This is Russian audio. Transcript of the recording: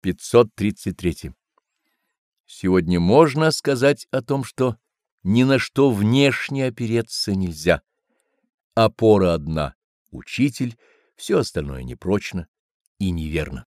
533. Сегодня можно сказать о том, что ни на что внешне опереться нельзя. Опора одна — учитель, все остальное непрочно и неверно.